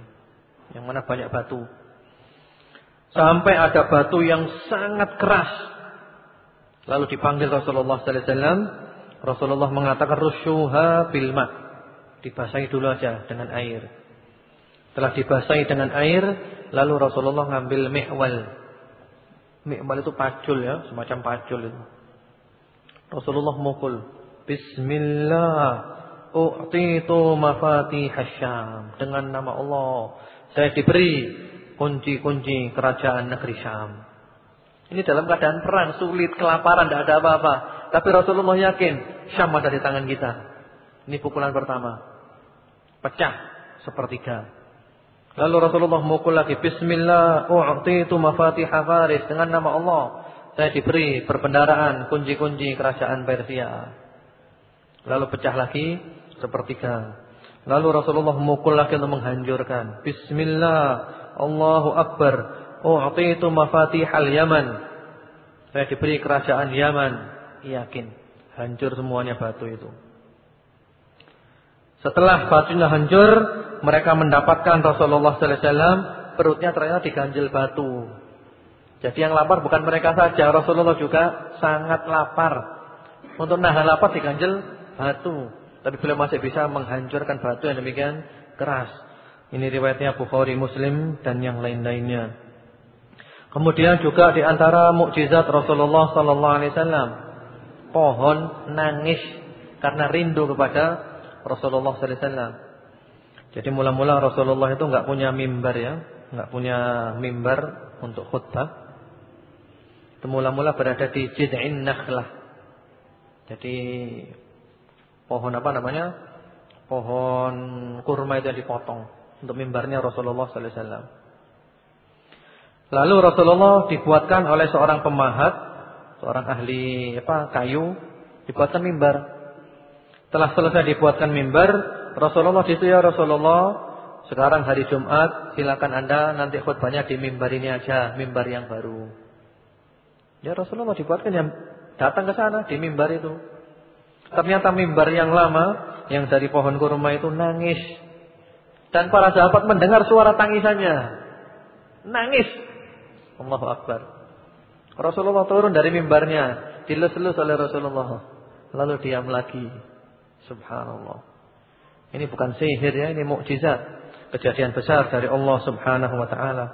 Yang mana banyak batu. Sampai ada batu yang sangat keras Lalu dipanggil Rasulullah sallallahu alaihi wasallam. Rasulullah mengatakan rusyuha bil ma. Dibasahi dulu aja dengan air. Setelah dibasahi dengan air, lalu Rasulullah ngambil mi'wal. Mi'wal itu pacul ya, semacam pacul itu. Rasulullah mukul. Bismillah. U'titu mafatih Syam. Dengan nama Allah, saya diberi kunci-kunci kerajaan negeri Syam. Ini dalam keadaan perang, sulit, kelaparan, tidak ada apa-apa. Tapi Rasulullah yakin, Syam ada di tangan kita. Ini pukulan pertama. Pecah sepertiga. Lalu Rasulullah mukul lagi, Bismillah, u'titu mafatihah faris. Dengan nama Allah, saya diberi perbendaraan, kunci-kunci kerajaan Persia. Lalu pecah lagi sepertiga. Lalu Rasulullah mukul lagi untuk menghancurkan. Bismillah, Allahu Akbar. U'titu mafatihal Yaman. Saya diberi kerajaan Yaman. Yakin. Hancur semuanya batu itu. Setelah batunya hancur, mereka mendapatkan Rasulullah sallallahu alaihi wasallam perutnya ternyata diganjil batu. Jadi yang lapar bukan mereka saja, Rasulullah juga sangat lapar. Untuk nahan lapar diganjil batu. Tapi beliau masih bisa menghancurkan batu yang demikian keras. Ini riwayatnya Bukhari, Muslim dan yang lain-lainnya. Kemudian juga di antara mukjizat Rasulullah sallallahu alaihi wasallam, pohon nangis karena rindu kepada Rasulullah sallallahu alaihi wasallam. Jadi mula-mula Rasulullah itu enggak punya mimbar ya, enggak punya mimbar untuk khutbah. Itu mula-mula berada di Jid'in Nakhlah. Jadi pohon apa namanya? Pohon kurma itu yang dipotong untuk mimbarnya Rasulullah sallallahu alaihi wasallam. Lalu Rasulullah dibuatkan oleh seorang pemahat, seorang ahli apa kayu, dibuatkan mimbar. Setelah selesai dibuatkan mimbar, Rasulullah itu ya Rasulullah, sekarang hari Jumat, silakan Anda nanti khutbahnya di mimbar ini aja, mimbar yang baru. Ya Rasulullah dibuatkan yang datang ke sana di mimbar itu. Ternyata mimbar yang lama, yang dari pohon kurma itu nangis. Dan para sahabat mendengar suara tangisannya. Nangis. Allahu Akbar. Rasulullah turun dari mimbarnya, dilus-lus oleh Rasulullah. Lalu diam lagi. Subhanallah. Ini bukan sihir ya, ini mukjizat. Kejadian besar dari Allah Subhanahu wa taala.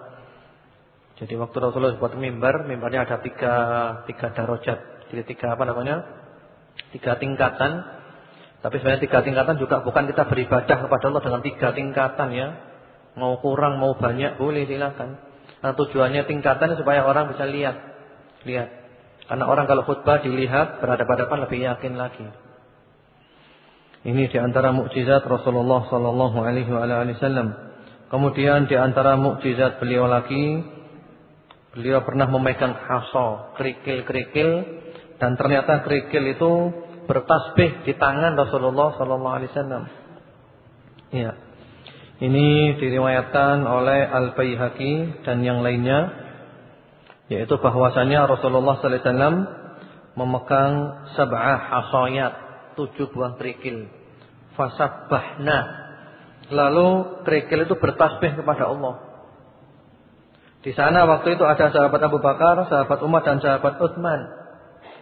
Jadi waktu Rasulullah buat mimbar, mimbarnya ada tiga, tiga darajat. Jadi tiga apa namanya? Tiga tingkatan. Tapi sebenarnya tiga tingkatan juga bukan kita beribadah kepada Allah dengan tiga tingkatan ya. Mau kurang, mau banyak, boleh silakan. Nah, tujuannya tingkatan supaya orang bisa lihat. Lihat. Karena orang kalau khutbah dilihat berhadapan-hadapan lebih yakin lagi. Ini di antara mukjizat Rasulullah sallallahu alaihi wasallam. Kemudian di antara mukjizat beliau lagi beliau pernah memegang hasa, kerikil-kerikil dan ternyata kerikil itu bertasbih di tangan Rasulullah sallallahu alaihi wasallam. Iya. Ini diriwayatkan oleh Al-Baihaqi dan yang lainnya yaitu bahwasanya Rasulullah sallallahu alaihi wasallam memegang sab'ah hasayat. tujuh buah kerikil. Fasabbahna. Lalu kerikil itu bertasbih kepada Allah. Di sana waktu itu ada sahabat Abu Bakar, sahabat Umar dan sahabat Utsman.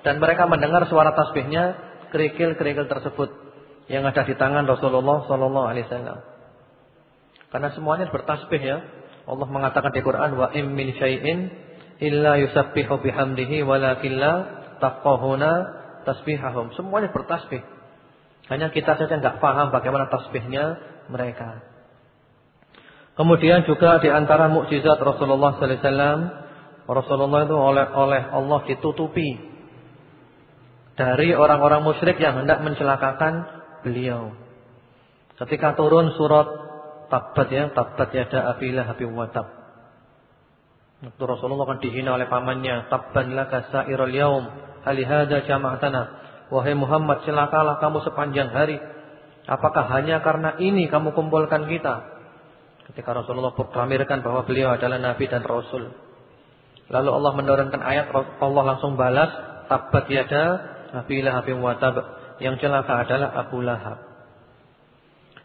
Dan mereka mendengar suara tasbihnya kerikil-kerikil tersebut yang ada di tangan Rasulullah sallallahu alaihi wasallam. Karena semuanya bertasbih ya. Allah mengatakan di Quran wa im min syai'in illa yusabbihu bihamdihi walakin la tasbihahum. Semuanya bertasbih. Hanya kita saja enggak paham bagaimana tasbihnya mereka. Kemudian juga di antara mukjizat Rasulullah sallallahu alaihi wasallam, Rasulullah itu oleh oleh Allah ditutupi dari orang-orang musyrik yang hendak mencelakakan beliau. Ketika turun surat Tabat ya, Tabat yada abilah habi watab. Waktu Rasulullah kan dihina oleh pamannya, Tabban laka sa'iral yaum, halihada jama'atana. Wahai Muhammad, celakalah kamu sepanjang hari. Apakah hanya karena ini kamu kumpulkan kita? Ketika Rasulullah proklamirkan bahwa beliau adalah Nabi dan Rasul. Lalu Allah menurunkan ayat, Allah langsung balas, Tabat yada Nabi Lahab watab. Yang celaka adalah Abu Lahab.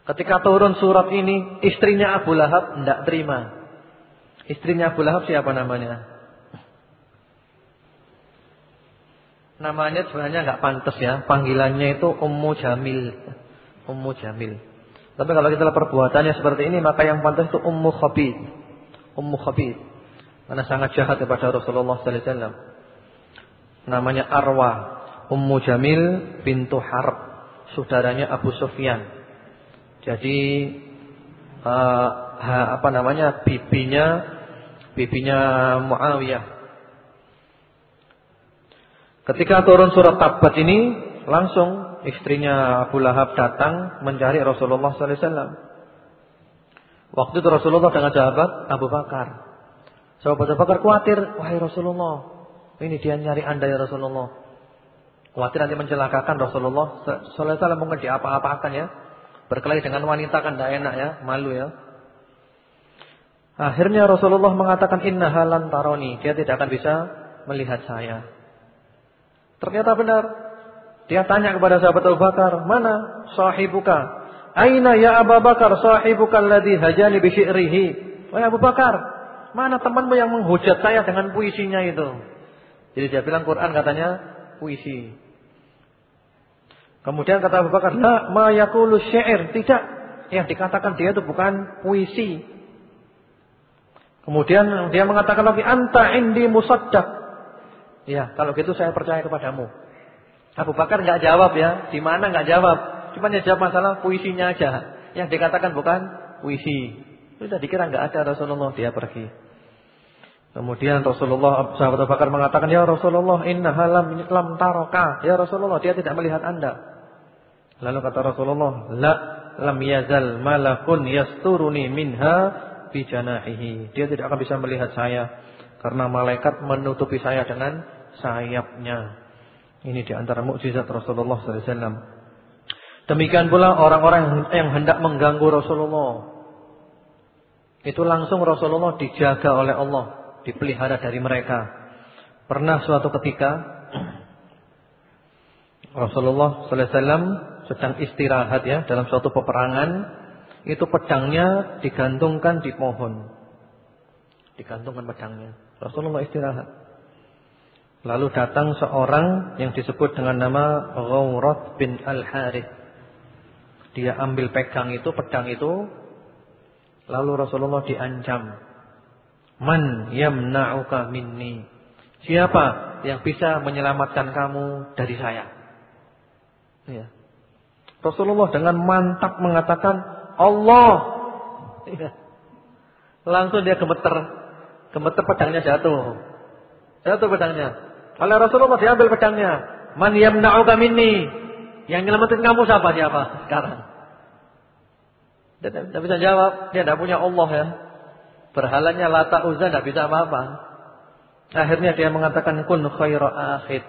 Ketika turun surat ini, istrinya Abu Lahab tidak terima. Istrinya Abu Lahab siapa namanya? Namanya sebenarnya nggak pantas ya. Panggilannya itu Ummu Jamil. Ummu Jamil. Tapi kalau kita lihat perbuatannya seperti ini, maka yang pantas itu Ummu Khabib. Ummu Khabib. Karena sangat jahat kepada Rasulullah sallallahu alaihi wasallam. Namanya Arwa, Ummu Jamil bintu Harb, saudaranya Abu Sufyan. Jadi uh, apa namanya? bibinya bibinya Muawiyah. Ketika turun surat Tabat ini, langsung istrinya Abu Lahab datang mencari Rasulullah sallallahu alaihi wasallam. Waktu itu Rasulullah dengan sahabat Abu Bakar. Sahabat Abu Bakar khawatir, "Wahai Rasulullah, ini dia nyari Anda ya Rasulullah." Khawatir nanti mencelakakan Rasulullah sallallahu alaihi wasallam mungkin diapa-apakan ya. Berkelahi dengan wanita kan tidak enak ya, malu ya. Akhirnya Rasulullah mengatakan inna halan taroni, dia tidak akan bisa melihat saya. Ternyata benar, dia tanya kepada sahabat Abu Bakar, "Mana sahibuka?" "Aina ya Abu Bakar sahibuka alladhi hajani bi syi'rihi?" "Wahai Abu Bakar, mana temanmu yang menghujat saya dengan puisinya itu?" Jadi dia bilang Quran katanya puisi. Kemudian kata Abu Bakar, "La ma yaqulu syair." Tidak, yang dikatakan dia itu bukan puisi. Kemudian dia mengatakan lagi, "Anta indi musaddaq." Ya, kalau gitu saya percaya kepadamu. Abu Bakar nggak jawab ya, di mana nggak jawab. Cuma dia jawab masalah puisinya aja. Yang dikatakan bukan puisi. Sudah dikira nggak ada Rasulullah dia pergi. Kemudian Rasulullah sahabat Abu Bakar mengatakan, "Ya Rasulullah, inna halam lam taroka." Ya Rasulullah, dia tidak melihat Anda. Lalu kata Rasulullah, "La lam yazal malakun yasturuni minha bi janahihi." Dia tidak akan bisa melihat saya karena malaikat menutupi saya dengan sayapnya. Ini di antara mukjizat Rasulullah sallallahu alaihi wasallam. Demikian pula orang-orang yang hendak mengganggu Rasulullah. Itu langsung Rasulullah dijaga oleh Allah, dipelihara dari mereka. Pernah suatu ketika Rasulullah sallallahu alaihi wasallam sedang istirahat ya dalam suatu peperangan, itu pedangnya digantungkan di pohon. Digantungkan pedangnya. Rasulullah istirahat. Lalu datang seorang yang disebut dengan nama Ghawrat bin Al-Harith. Dia ambil pegang itu, pedang itu. Lalu Rasulullah diancam. Man yamna'uka minni. Siapa yang bisa menyelamatkan kamu dari saya? Ya. Rasulullah dengan mantap mengatakan Allah. Ya. Langsung dia gemeter. Gemeter pedangnya jatuh. Jatuh pedangnya. Oleh Rasulullah diambil pedangnya. Man yamna'uka minni? Yang nyelamatin kamu siapa siapa sekarang? Dia tidak bisa jawab. Dia tidak punya Allah ya. Berhalanya Lata Uzza tidak bisa apa-apa. Akhirnya dia mengatakan kun khaira akhid.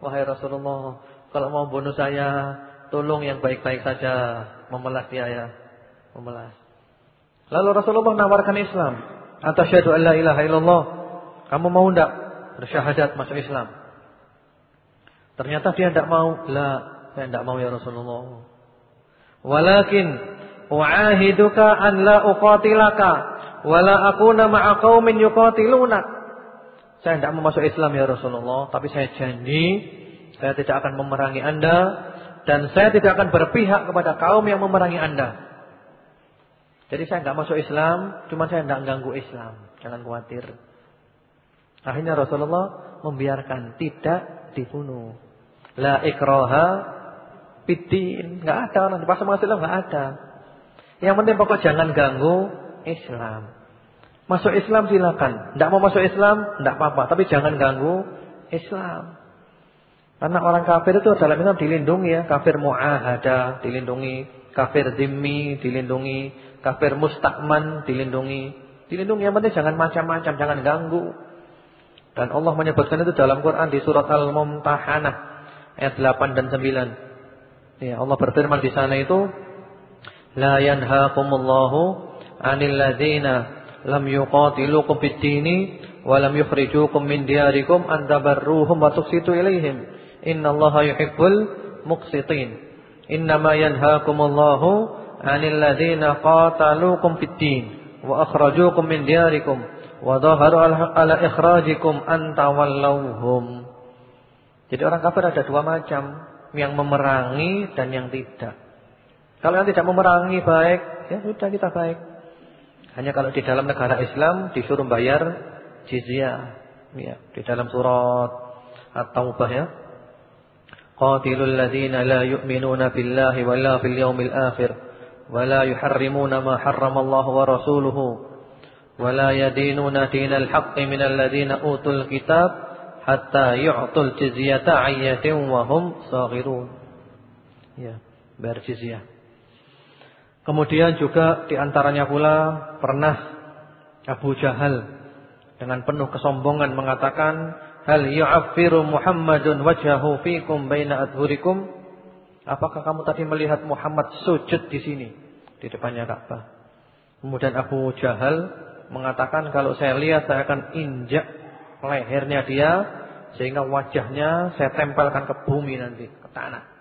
Wahai Rasulullah, kalau mau bunuh saya, tolong yang baik-baik saja, memelas dia ya, memelas. Lalu Rasulullah menawarkan Islam. Atasyhadu an la ilaha illallah. Kamu mau enggak bersyahadat masuk Islam. Ternyata dia tidak mau. La Saya tidak mau ya Rasulullah. Walakin u'ahiduka an la uqatilaka wala akuna ma'a qaumin yuqatiluna. Saya tidak mau masuk Islam ya Rasulullah, tapi saya janji saya tidak akan memerangi Anda dan saya tidak akan berpihak kepada kaum yang memerangi Anda. Jadi saya tidak masuk Islam, cuma saya tidak ganggu Islam. Jangan khawatir. Akhirnya Rasulullah membiarkan tidak dibunuh. La ikraha bidin. Enggak ada orang di pasar masuk Islam enggak ada. Yang penting pokok jangan ganggu Islam. Masuk Islam silakan. Tidak mau masuk Islam tidak apa-apa, tapi jangan ganggu Islam. Karena orang kafir itu dalam Islam dilindungi ya, kafir muahada dilindungi, kafir zimmi dilindungi, kafir mustakman dilindungi. Dilindungi yang penting jangan macam-macam, jangan ganggu. Dan Allah menyebutkan itu dalam Quran di surat Al-Mumtahanah ayat 8 dan 9. Ya, Allah berfirman di sana itu la yanhaqumullahu 'anil ladzina lam yuqatilukum fid-dini wa lam yukhrijukum min diyarikum an tabarruhum wa tuqsitu ilaihim. Innallaha yuhibbul muqsitin. Innama yanhaqumullahu 'anil ladzina qataluukum fid-din wa akhrajukum min diyarikum wa dhaharu ala ikhrajikum antawallauhum. Jadi orang kafir ada dua macam, yang memerangi dan yang tidak. Kalau yang tidak memerangi baik, ya sudah kita baik. Hanya kalau di dalam negara Islam disuruh bayar jizyah. Ya, di dalam surat At-Taubah ya. Qatilul ladzina la yu'minuna billahi wala bil yaumil akhir wala yuharrimuna ma harramallahu wa rasuluhu wala yadinuna dinal haqqi minal ladzina utul kitab hatta yu'tul jizyata ayyatin wa hum saghirun. Ya, bayar jizyah kemudian juga di antaranya pula pernah Abu Jahal dengan penuh kesombongan mengatakan hal yu'affiru Muhammadun wajhahu fikum baina adhurikum? Apakah kamu tadi melihat Muhammad sujud di sini? Di depannya Ka'bah. Kemudian Abu Jahal mengatakan kalau saya lihat saya akan injak lehernya dia sehingga wajahnya saya tempelkan ke bumi nanti, ke tanah.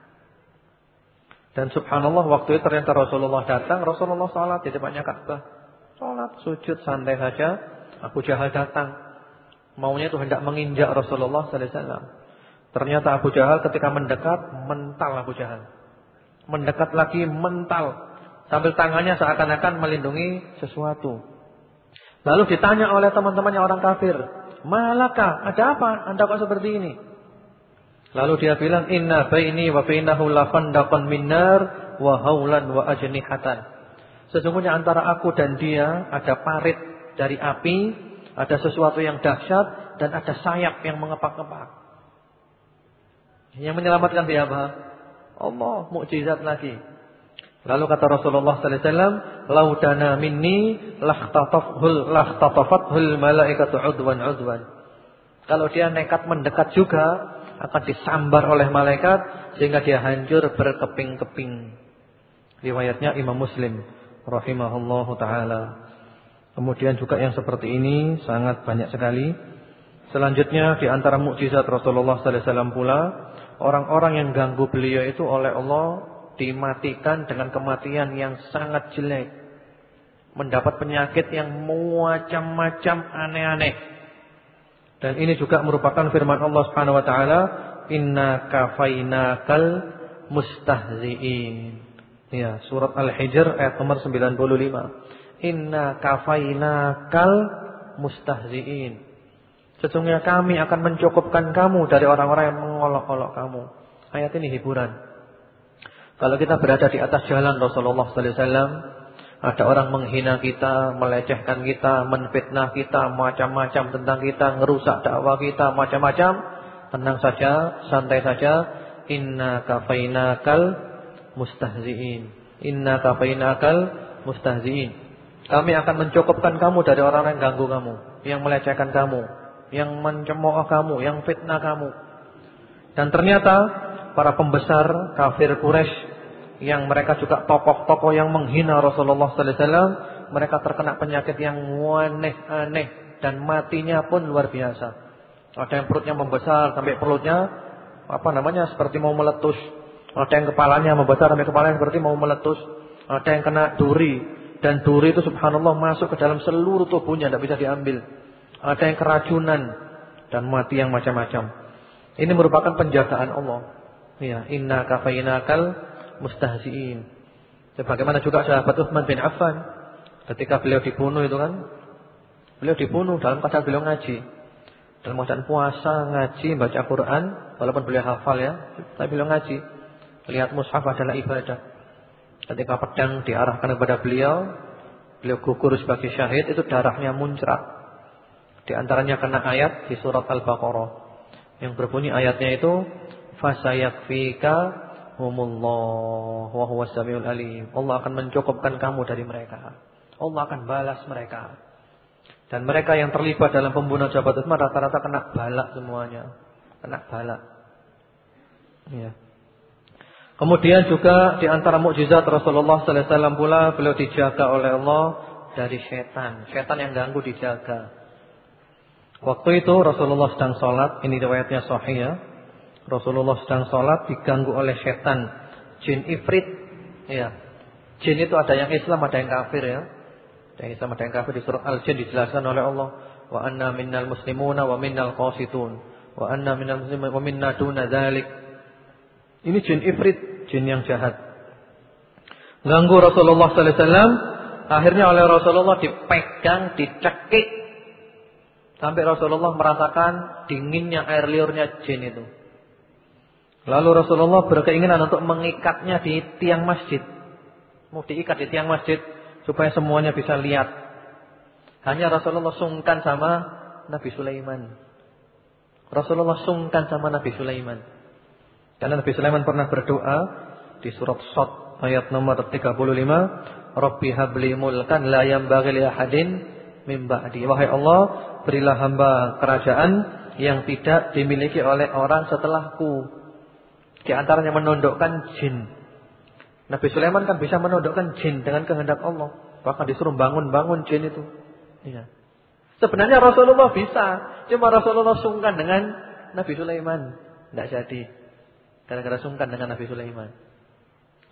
Dan subhanallah waktu itu ternyata Rasulullah datang, Rasulullah salat di depannya Ka'bah. Salat, sujud santai saja. Abu Jahal datang. Maunya itu hendak menginjak Rasulullah sallallahu alaihi wasallam. Ternyata Abu Jahal ketika mendekat, mental Abu Jahal. Mendekat lagi mental. Sambil tangannya seakan-akan melindungi sesuatu. Lalu ditanya oleh teman-temannya orang kafir, "Malaka? Ada apa? Anda kok seperti ini?" Lalu dia bilang, "Inna baini wa bainahu lafandaqan minnar wa haulan wa ajnihatan." Sesungguhnya antara aku dan dia ada parit dari api, ada sesuatu yang dahsyat dan ada sayap yang mengepak-ngepak. Yang menyelamatkan dia apa? Allah, mukjizat lagi. Lalu kata Rasulullah sallallahu alaihi wasallam, "Laudana minni lahtatafhul lahtatafathul malaikatu udwan udwan." Kalau dia nekat mendekat juga akan disambar oleh malaikat sehingga dia hancur berkeping-keping. Riwayatnya Imam Muslim rahimahullahu taala. Kemudian juga yang seperti ini sangat banyak sekali. Selanjutnya di antara mukjizat Rasulullah sallallahu alaihi wasallam pula, orang-orang yang ganggu beliau itu oleh Allah dimatikan dengan kematian yang sangat jelek. Mendapat penyakit yang macam-macam aneh-aneh. Dan ini juga merupakan firman Allah Subhanahu wa taala, "Inna kafainakal mustahzi'in." Ya, surat Al-Hijr ayat nomor 95. Inna kafainakal mustahzi'in. Sesungguhnya kami akan mencukupkan kamu dari orang-orang yang mengolok-olok kamu. Ayat ini hiburan. Kalau kita berada di atas jalan Rasulullah sallallahu alaihi wasallam, ada orang menghina kita, melecehkan kita, menfitnah kita, macam-macam tentang kita, ngerusak dakwah kita, macam-macam. Tenang saja, santai saja. Inna kafainakal mustahziin. Inna kafainakal mustahziin. Kami akan mencukupkan kamu dari orang-orang yang ganggu kamu, yang melecehkan kamu, yang mencemooh kamu, yang fitnah kamu. Dan ternyata para pembesar kafir Quraisy yang mereka juga tokoh-tokoh yang menghina Rasulullah sallallahu alaihi wasallam, mereka terkena penyakit yang aneh-aneh dan matinya pun luar biasa. Ada yang perutnya membesar sampai perutnya apa namanya seperti mau meletus. Ada yang kepalanya membesar sampai kepalanya seperti mau meletus. Ada yang kena duri. Dan duri itu subhanallah masuk ke dalam seluruh tubuhnya. Tidak bisa diambil. Ada yang keracunan. Dan mati yang macam-macam. Ini merupakan penjagaan Allah. Ya, inna kafainakal mustahziin. Sebagaimana juga sahabat Uthman bin Affan ketika beliau dibunuh itu kan beliau dibunuh dalam keadaan beliau ngaji. Dalam keadaan puasa, ngaji, baca Quran, walaupun beliau hafal ya, tapi beliau ngaji. Lihat mushaf adalah ibadah. Ketika pedang diarahkan kepada beliau, beliau gugur sebagai syahid, itu darahnya muncrat. Di antaranya kena ayat di surat Al-Baqarah. Yang berbunyi ayatnya itu, Fasayakfika humullah wa huwa samiul alim. Allah akan mencukupkan kamu dari mereka. Allah akan balas mereka. Dan mereka yang terlibat dalam pembunuhan Jabat Utsman rata-rata kena balak semuanya. Kena balak. Ya. Kemudian juga di antara mukjizat Rasulullah sallallahu alaihi wasallam pula beliau dijaga oleh Allah dari setan. Setan yang ganggu dijaga. Waktu itu Rasulullah sedang sholat, ini riwayatnya sahih ya. Rasulullah sedang sholat diganggu oleh setan, jin ifrit. Ya. Jin itu ada yang Islam, ada yang kafir ya. Yang Islam ada yang kafir di surat Al-Jin dijelaskan oleh Allah, wa anna minnal muslimuna wa minnal qasitun, wa anna minnal muslimin wa minna duna dzalik. Ini jin ifrit, jin yang jahat. Ganggu Rasulullah sallallahu alaihi wasallam, akhirnya oleh Rasulullah dipegang, dicekik sampai Rasulullah merasakan dinginnya air liurnya jin itu. Lalu Rasulullah berkeinginan untuk mengikatnya di tiang masjid. Mau diikat di tiang masjid supaya semuanya bisa lihat. Hanya Rasulullah sungkan sama Nabi Sulaiman. Rasulullah sungkan sama Nabi Sulaiman. Karena Nabi Sulaiman pernah berdoa di surat Shad ayat nomor 35, "Rabbi habli mulkan la yanbaghi li ahadin min ba'di." Wahai Allah, berilah hamba kerajaan yang tidak dimiliki oleh orang setelahku. Di antaranya menundukkan jin. Nabi Sulaiman kan bisa menundukkan jin dengan kehendak Allah. Bahkan disuruh bangun-bangun jin itu. Iya. Sebenarnya Rasulullah bisa. Cuma Rasulullah sungkan dengan Nabi Sulaiman. Tidak jadi. Gara-gara sungkan dengan Nabi Sulaiman.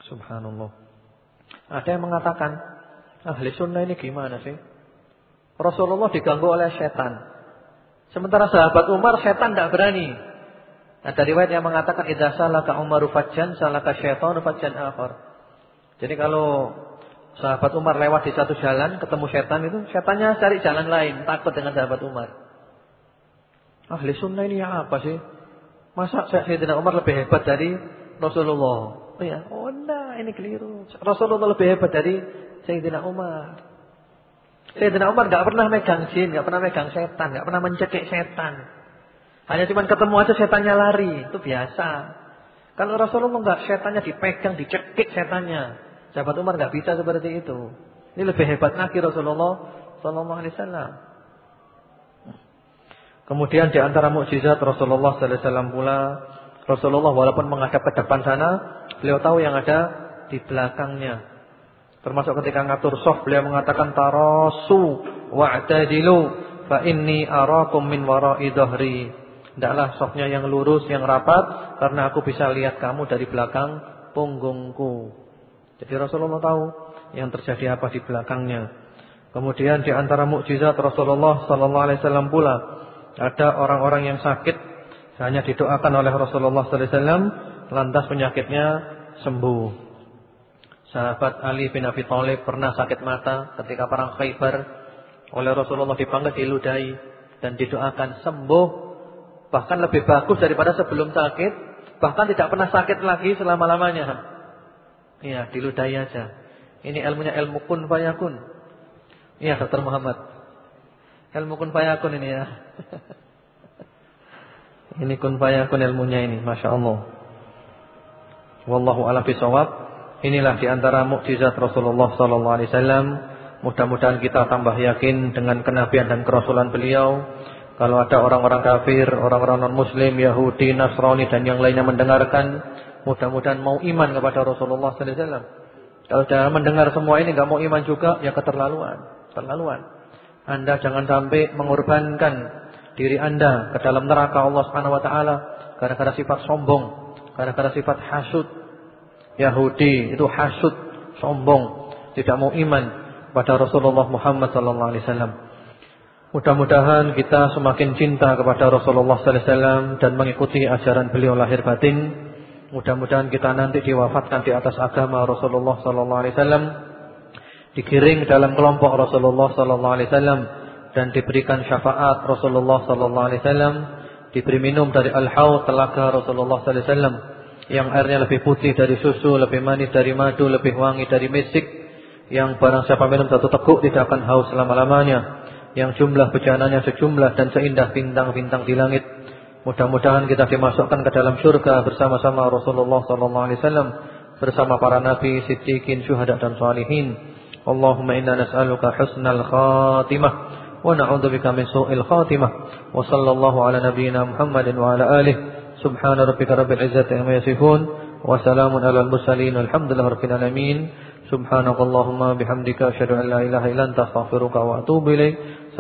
Subhanallah. Ada yang mengatakan. Ahli sunnah ini gimana sih? Rasulullah diganggu oleh setan. Sementara sahabat Umar setan tidak berani. Ada riwayat yang mengatakan idza salaka Umaru fajjan salaka syaitanu fajjan akhar. Jadi kalau sahabat Umar lewat di satu jalan ketemu setan itu, setannya cari jalan lain, takut dengan sahabat Umar. Ahli sunnah ini apa sih? Masa Sayyidina Umar lebih hebat dari Rasulullah? Oh ya, oh enggak, ini keliru. Rasulullah lebih hebat dari Sayyidina Umar. Sayyidina Umar enggak pernah megang jin, enggak pernah megang setan, enggak pernah mencekik setan. Hanya cuma ketemu aja setannya lari, itu biasa. Kalau Rasulullah enggak, setannya dipegang, dicekik setannya. Sahabat Umar nggak bisa seperti itu. Ini lebih hebat lagi Rasulullah sallallahu alaihi wasallam. Kemudian di antara mukjizat Rasulullah sallallahu alaihi wasallam pula, Rasulullah walaupun menghadap ke depan sana, beliau tahu yang ada di belakangnya. Termasuk ketika ngatur sof beliau mengatakan tarasu wa'tadilu fa inni arakum min wara'i dhahri. Tidaklah sofnya yang lurus, yang rapat karena aku bisa lihat kamu dari belakang punggungku. Jadi Rasulullah tahu yang terjadi apa di belakangnya. Kemudian di antara mukjizat Rasulullah sallallahu alaihi wasallam pula ada orang-orang yang sakit hanya didoakan oleh Rasulullah sallallahu alaihi wasallam lantas penyakitnya sembuh. Sahabat Ali bin Abi Thalib pernah sakit mata ketika perang Khaybar oleh Rasulullah dipanggil diludahi dan didoakan sembuh bahkan lebih bagus daripada sebelum sakit bahkan tidak pernah sakit lagi selama-lamanya. Iya, diludahi aja. Ini ilmunya ilmu kun fayakun. Iya, Dr. Muhammad. Ilmu kun fayakun ini ya. ini kun fayakun ilmunya ini, Masya Allah. Wallahu a'lam bishawab. Inilah di antara mukjizat Rasulullah sallallahu alaihi wasallam. Mudah-mudahan kita tambah yakin dengan kenabian dan kerasulan beliau. Kalau ada orang-orang kafir, orang-orang non-muslim, Yahudi, Nasrani dan yang lainnya mendengarkan Mudah-mudahan mau iman kepada Rasulullah sallallahu alaihi wasallam. Kalau sudah mendengar semua ini enggak mau iman juga, ya keterlaluan, terlaluan. Anda jangan sampai mengorbankan diri Anda ke dalam neraka Allah Subhanahu wa taala gara-gara sifat sombong, gara-gara sifat hasud, Yahudi itu hasud, sombong, tidak mau iman pada Rasulullah Muhammad sallallahu alaihi wasallam. Mudah-mudahan kita semakin cinta kepada Rasulullah sallallahu alaihi wasallam dan mengikuti ajaran beliau lahir batin. Mudah-mudahan kita nanti diwafatkan di atas agama Rasulullah sallallahu alaihi wasallam, digiring dalam kelompok Rasulullah sallallahu alaihi wasallam dan diberikan syafaat Rasulullah sallallahu alaihi wasallam, diberi minum dari al-haud telaga Rasulullah sallallahu alaihi wasallam yang airnya lebih putih dari susu, lebih manis dari madu, lebih wangi dari misik, yang barang siapa minum satu teguk tidak akan haus selama-lamanya, yang jumlah bejananya sejumlah dan seindah bintang-bintang di langit. Mudah-mudahan kita dimasukkan ke dalam surga bersama-sama Rasulullah sallallahu alaihi wasallam bersama para nabi, siddiqin, syuhada dan salihin. Allahumma inna nas'aluka husnal khatimah wa na'udzubika min su'il khatimah. Wa sallallahu ala nabiyyina Muhammadin wa ala alihi. Subhana rabbika rabbil izzati amma yasifun wa salamun alal mursalin. Alhamdulillahi rabbil alamin. Subhanakallahumma bihamdika asyhadu an la ilaha illa anta astaghfiruka wa atubu ilaik.